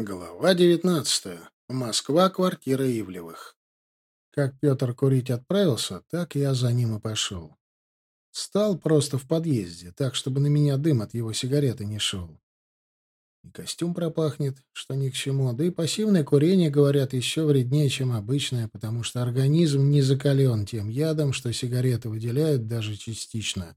Глава девятнадцатая. Москва, квартира Ивлевых. Как Петр курить отправился, так я за ним и пошел. Стал просто в подъезде, так, чтобы на меня дым от его сигареты не шел. И костюм пропахнет, что ни к чему, да и пассивное курение, говорят, еще вреднее, чем обычное, потому что организм не закален тем ядом, что сигареты выделяют даже частично.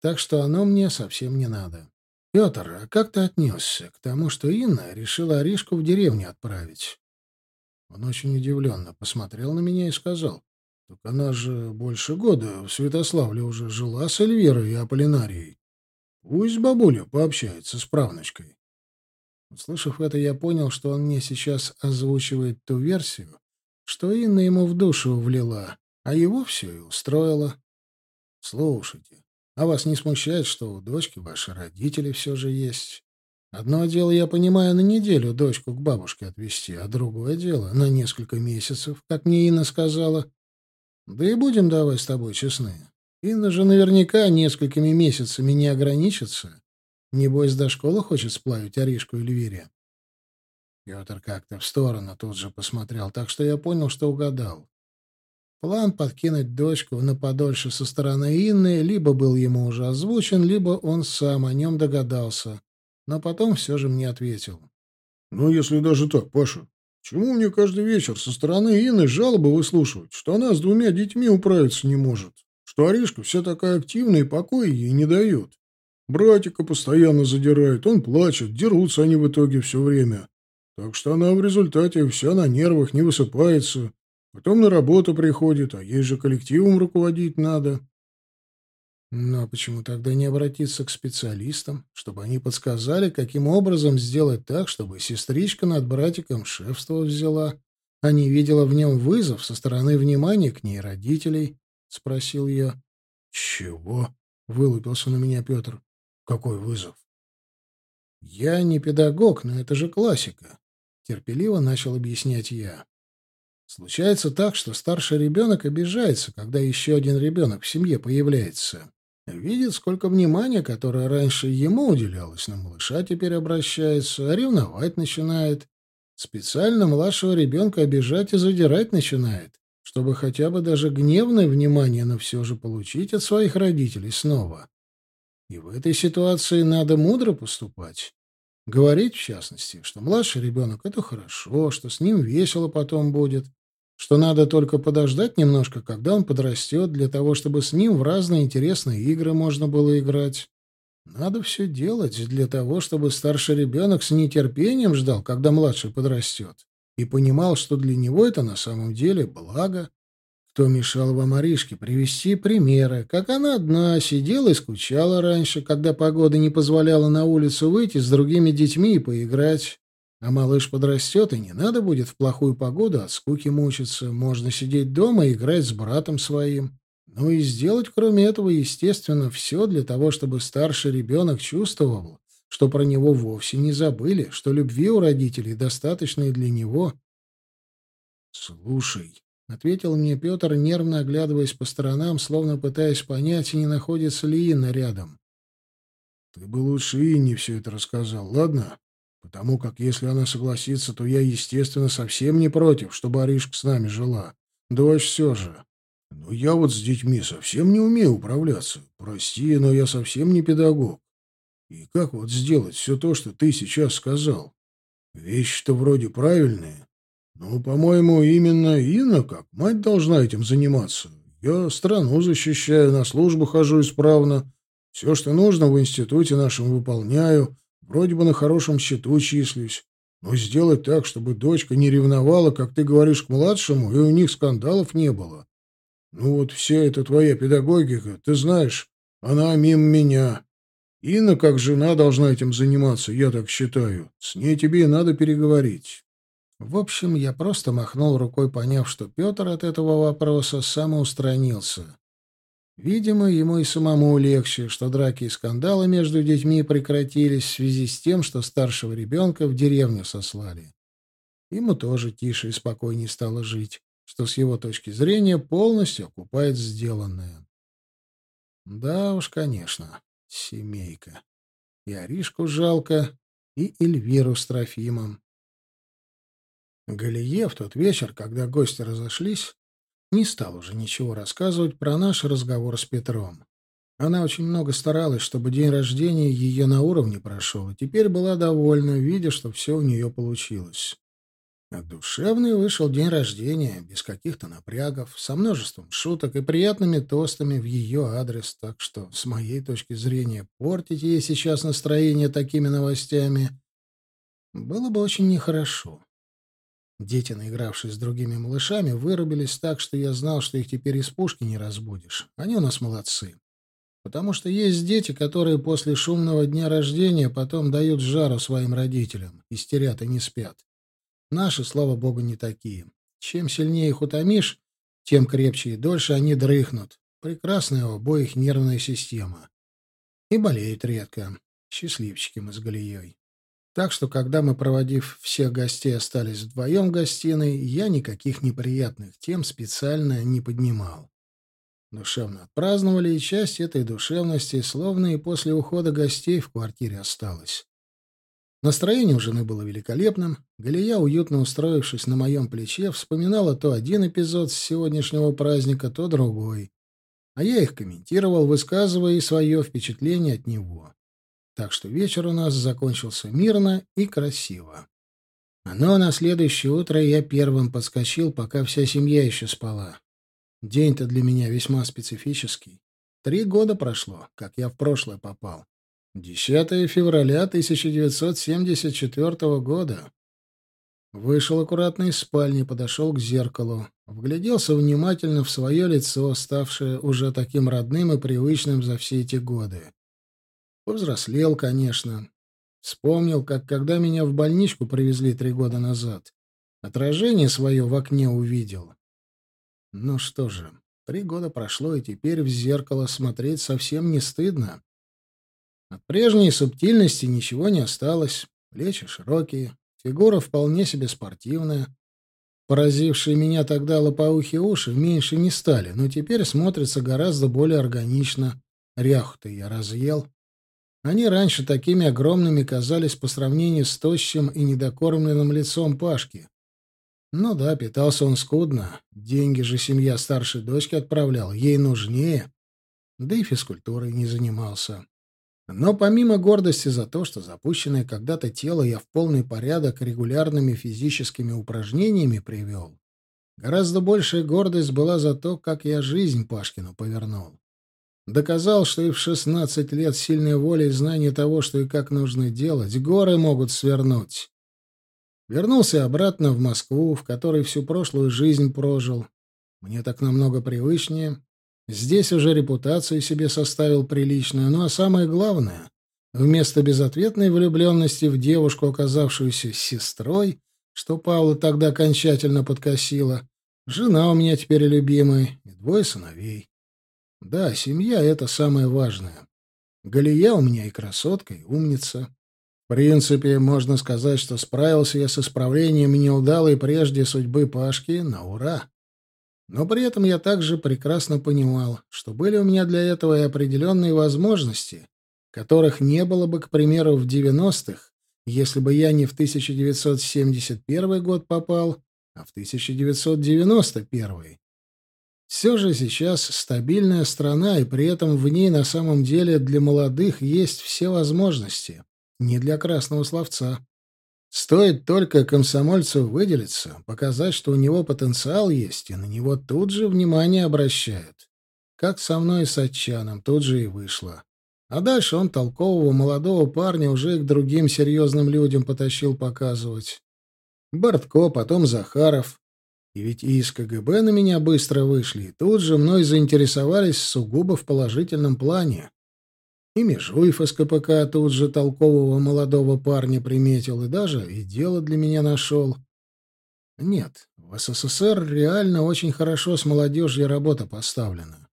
Так что оно мне совсем не надо. Петр, а как ты отнесся к тому, что Инна решила Аришку в деревню отправить? Он очень удивленно посмотрел на меня и сказал, «Так она же больше года в Святославле уже жила с Эльвирой и Аполлинарией. Пусть бабуля пообщается с правнучкой». Услышав это, я понял, что он мне сейчас озвучивает ту версию, что Инна ему в душу влила, а его все и устроило. «Слушайте, а вас не смущает, что у дочки ваши родители все же есть? Одно дело, я понимаю, на неделю дочку к бабушке отвезти, а другое дело — на несколько месяцев, как мне Инна сказала. Да и будем давай с тобой честны. Инна же наверняка несколькими месяцами не ограничится. Небось, до школы хочет сплавить Аришку Эльвире. Петр как-то в сторону тут же посмотрел, так что я понял, что угадал. План подкинуть дочку на подольше со стороны Инны либо был ему уже озвучен, либо он сам о нем догадался. Но потом все же мне ответил. «Ну, если даже так, Паша, чему мне каждый вечер со стороны Инны жалобы выслушивать, что она с двумя детьми управиться не может, что Аришка вся такая активная и покоя ей не дает? Братика постоянно задирает, он плачет, дерутся они в итоге все время. Так что она в результате вся на нервах не высыпается, Потом на работу приходит, а ей же коллективом руководить надо. Но почему тогда не обратиться к специалистам, чтобы они подсказали, каким образом сделать так, чтобы сестричка над братиком шефство взяла, а не видела в нем вызов со стороны внимания к ней родителей? — спросил я. — Чего? — вылупился на меня Петр. — Какой вызов? — Я не педагог, но это же классика. Терпеливо начал объяснять я. Случается так, что старший ребенок обижается, когда еще один ребенок в семье появляется. Видит, сколько внимания, которое раньше ему уделялось, на малыша теперь обращается, а ревновать начинает. Специально младшего ребенка обижать и задирать начинает, чтобы хотя бы даже гневное внимание, но все же получить от своих родителей снова. И в этой ситуации надо мудро поступать. Говорить, в частности, что младший ребенок — это хорошо, что с ним весело потом будет, что надо только подождать немножко, когда он подрастет, для того, чтобы с ним в разные интересные игры можно было играть. Надо все делать для того, чтобы старший ребенок с нетерпением ждал, когда младший подрастет, и понимал, что для него это на самом деле благо. Кто мешал вам, Аришке, привести примеры, как она одна сидела и скучала раньше, когда погода не позволяла на улицу выйти с другими детьми и поиграть. А малыш подрастет, и не надо будет в плохую погоду от скуки мучиться. Можно сидеть дома и играть с братом своим. Ну и сделать, кроме этого, естественно, все для того, чтобы старший ребенок чувствовал, что про него вовсе не забыли, что любви у родителей достаточно и для него. «Слушай», — ответил мне Петр, нервно оглядываясь по сторонам, словно пытаясь понять, не находится ли Инна рядом. «Ты бы лучше Инне все это рассказал, ладно? Потому как, если она согласится, то я, естественно, совсем не против, чтобы Аришка с нами жила. Дочь все же. Но я вот с детьми совсем не умею управляться. Прости, но я совсем не педагог. И как вот сделать все то, что ты сейчас сказал? Вещи-то вроде правильные, ну, по-моему, именно Инна, как мать, должна этим заниматься. Я страну защищаю, на службу хожу исправно. Все, что нужно, в институте нашем выполняю. Вроде бы на хорошем счету числюсь. Но сделать так, чтобы дочка не ревновала, как ты говоришь, к младшему, и у них скандалов не было. Ну вот вся эта твоя педагогика, ты знаешь, она мимо меня. Инна, как жена, должна этим заниматься, я так считаю. С ней тебе и надо переговорить. В общем, я просто махнул рукой, поняв, что Петр от этого вопроса самоустранился. Видимо, ему и самому легче, что драки и скандалы между детьми прекратились в связи с тем, что старшего ребенка в деревню сослали. Ему тоже тише и спокойнее стало жить, что с его точки зрения полностью окупает сделанное. Да уж, конечно, семейка. И Аришку жалко, и Эльвиру с Трофимом. Галие в тот вечер, когда гости разошлись, не стал уже ничего рассказывать про наш разговор с Петром. Она очень много старалась, чтобы день рождения ее на уровне прошел, и теперь была довольна, видя, что все у нее получилось. А душевный вышел день рождения, без каких-то напрягов, со множеством шуток и приятными тостами в ее адрес, так что, с моей точки зрения, портить ей сейчас настроение такими новостями было бы очень нехорошо. Дети, наигравшись с другими малышами, вырубились так, что я знал, что их теперь из пушки не разбудишь. Они у нас молодцы. Потому что есть дети, которые после шумного дня рождения потом дают жару своим родителям, истерят и не спят. Наши, слава богу, не такие. Чем сильнее их утомишь, тем крепче и дольше они дрыхнут. Прекрасная у обоих нервная система. И болеют редко. Счастливчики мы с Галией. Так что, когда мы, проводив всех гостей, остались вдвоем в гостиной, я никаких неприятных тем специально не поднимал. Душевно отпраздновали, и часть этой душевности, словно и после ухода гостей, в квартире осталась. Настроение у жены было великолепным. Галия, уютно устроившись на моем плече, вспоминала то один эпизод с сегодняшнего праздника, то другой. А я их комментировал, высказывая и свое впечатление от него. Так что вечер у нас закончился мирно и красиво. Но на следующее утро я первым подскочил, пока вся семья еще спала. День-то для меня весьма специфический. Три года прошло, как я в прошлое попал. 10 февраля 1974 года. Вышел аккуратно из спальни, подошел к зеркалу, вгляделся внимательно в свое лицо, ставшее уже таким родным и привычным за все эти годы. Повзрослел, конечно. Вспомнил, как когда меня в больничку привезли три года назад. Отражение свое в окне увидел. Ну что же, три года прошло, и теперь в зеркало смотреть совсем не стыдно. От прежней субтильности ничего не осталось. Плечи широкие, фигура вполне себе спортивная. Поразившие меня тогда лопоухие уши меньше не стали, но теперь смотрятся гораздо более органично. Ряху-то я разъел. Они раньше такими огромными казались по сравнению с тощим и недокормленным лицом Пашки. Ну да, питался он скудно. Деньги же семья старшей дочки отправлял, ей нужнее. Да и физкультурой не занимался. Но помимо гордости за то, что запущенное когда-то тело я в полный порядок регулярными физическими упражнениями привел, гораздо большая гордость была за то, как я жизнь Пашкину повернул. Доказал, что и в шестнадцать лет сильной воли и знания того, что и как нужно делать, горы могут свернуть. Вернулся обратно в Москву, в которой всю прошлую жизнь прожил. Мне так намного привычнее, Здесь уже репутацию себе составил приличную, ну а самое главное, вместо безответной влюбленности в девушку, оказавшуюся сестрой, что Павла тогда окончательно подкосила, жена у меня теперь любимая и двое сыновей. Да, семья — это самое важное. Галия у меня и красотка, и умница. В принципе, можно сказать, что справился я с исправлением неудалой прежде судьбы Пашки на ура. Но при этом я также прекрасно понимал, что были у меня для этого и определенные возможности, которых не было бы, к примеру, в 90-х, если бы я не в 1971 год попал, а в 1991. Все же сейчас стабильная страна, и при этом в ней на самом деле для молодых есть все возможности, не для красного словца. Стоит только комсомольцу выделиться, показать, что у него потенциал есть, и на него тут же внимание обращают. Как со мной и с Отчаном, тут же и вышло. А дальше он толкового молодого парня уже к другим серьезным людям потащил показывать. Бортко, потом Захаров. И ведь и из КГБ на меня быстро вышли, и тут же мной заинтересовались сугубо в положительном плане. И Межуев из КПК тут же толкового молодого парня приметил и даже и дело для меня нашел. Нет, в СССР реально очень хорошо с молодежью работа поставлена.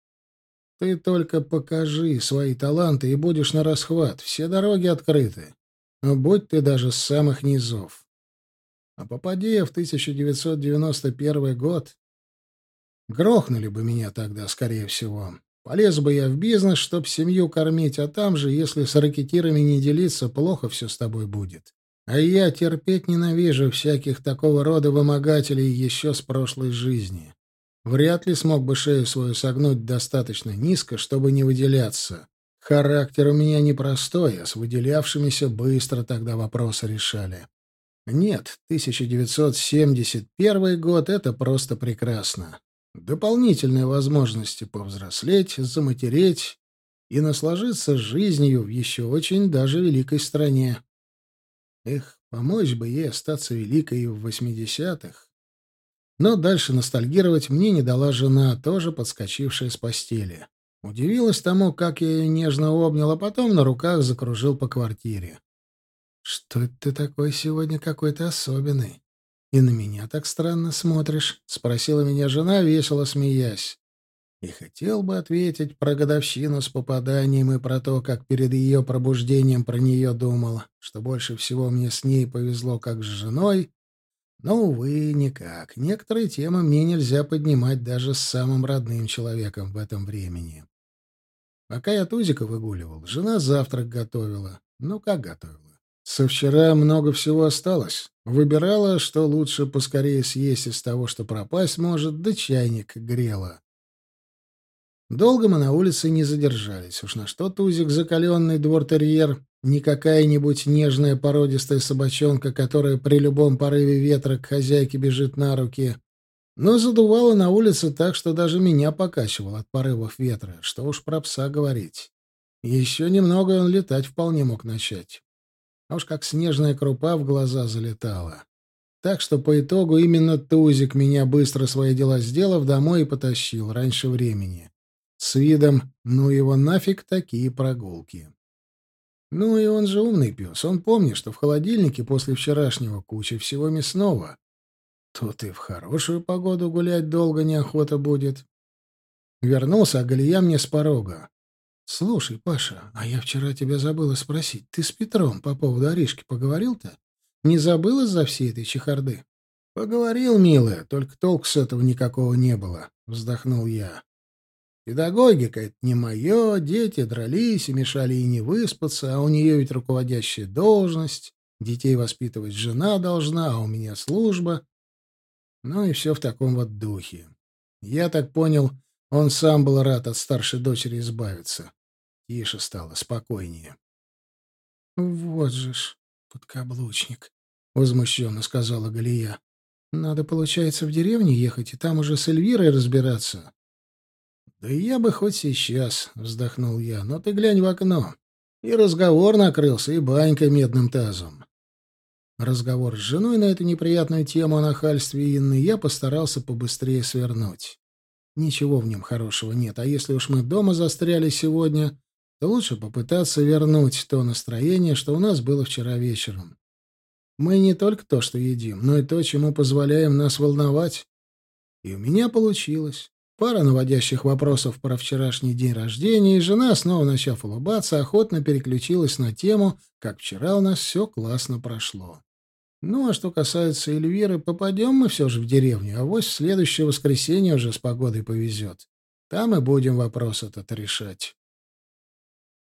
Ты только покажи свои таланты и будешь на расхват. Все дороги открыты. Будь ты даже с самых низов. А попади я в 1991 год, грохнули бы меня тогда, скорее всего. Полез бы я в бизнес, чтоб семью кормить, а там же, если с ракетирами не делиться, плохо все с тобой будет. А я терпеть ненавижу всяких такого рода вымогателей еще с прошлой жизни. Вряд ли смог бы шею свою согнуть достаточно низко, чтобы не выделяться. Характер у меня непростой, а с выделявшимися быстро тогда вопросы решали. Нет, 1971 год — это просто прекрасно. Дополнительные возможности повзрослеть, заматереть и наслажиться жизнью в еще очень даже великой стране. Эх, помочь бы ей остаться великой в восьмидесятых. Но дальше ностальгировать мне не дала жена, тоже подскочившая с постели. Удивилась тому, как я ее нежно обнял, а потом на руках закружил по квартире. «Что ты такой сегодня какой-то особенный? И на меня так странно смотришь?» — спросила меня жена, весело смеясь. И хотел бы ответить про годовщину с попаданием и про то, как перед ее пробуждением про нее думал, что больше всего мне с ней повезло как с женой, но, увы, никак. Некоторые темы мне нельзя поднимать даже с самым родным человеком в этом времени. Пока я Тузика выгуливал, жена завтрак готовила. Ну, как готовила? Со вчера много всего осталось. Выбирала, что лучше поскорее съесть из того, что пропасть может, да чайник грела. Долго мы на улице не задержались. Уж на что Тузик закаленный двор-терьер, не какая-нибудь нежная породистая собачонка, которая при любом порыве ветра к хозяйке бежит на руки. Но задувало на улице так, что даже меня покачивало от порывов ветра. Что уж про пса говорить. Еще немного он летать вполне мог начать. А уж как снежная крупа в глаза залетала. Так что по итогу именно Тузик меня быстро свои дела сделав, домой и потащил раньше времени. С видом «ну его нафиг такие прогулки». Ну и он же умный пес. Он помнит, что в холодильнике после вчерашнего куча всего мясного. Тут и в хорошую погоду гулять долго неохота будет. Вернулся, а Галия мне с порога. «Слушай, Паша, а я вчера тебя забыла спросить. Ты с Петром по поводу Аришки поговорил-то? Не забыл из-за всей этой чехарды?» «Поговорил, милая, только толку с этого никакого не было», — вздохнул я. «Педагогика — это не мое, дети дрались и мешали ей не выспаться, а у нее ведь руководящая должность, детей воспитывать жена должна, а у меня служба». Ну и все в таком вот духе. Я так понял, он сам был рад от старшей дочери избавиться. Тише стало, спокойнее. «Вот же ж, подкаблучник», — возмущенно сказала Галия. «Надо, получается, в деревню ехать и там уже с Эльвирой разбираться». «Да я бы хоть сейчас», — вздохнул я, — «но ты глянь в окно». И разговор накрылся, и банька медным тазом. Разговор с женой на эту неприятную тему о нахальстве Инны я постарался побыстрее свернуть. Ничего в нем хорошего нет, а если уж мы дома застряли сегодня, то лучше попытаться вернуть то настроение, что у нас было вчера вечером. Мы не только то, что едим, но и то, чему позволяем нас волновать. И у меня получилось. Пара наводящих вопросов про вчерашний день рождения, и жена, снова начав улыбаться, охотно переключилась на тему, как вчера у нас все классно прошло. Ну, а что касается Эльвиры, попадем мы все же в деревню, а вось в следующее воскресенье уже с погодой повезет. Там и будем вопрос этот решать.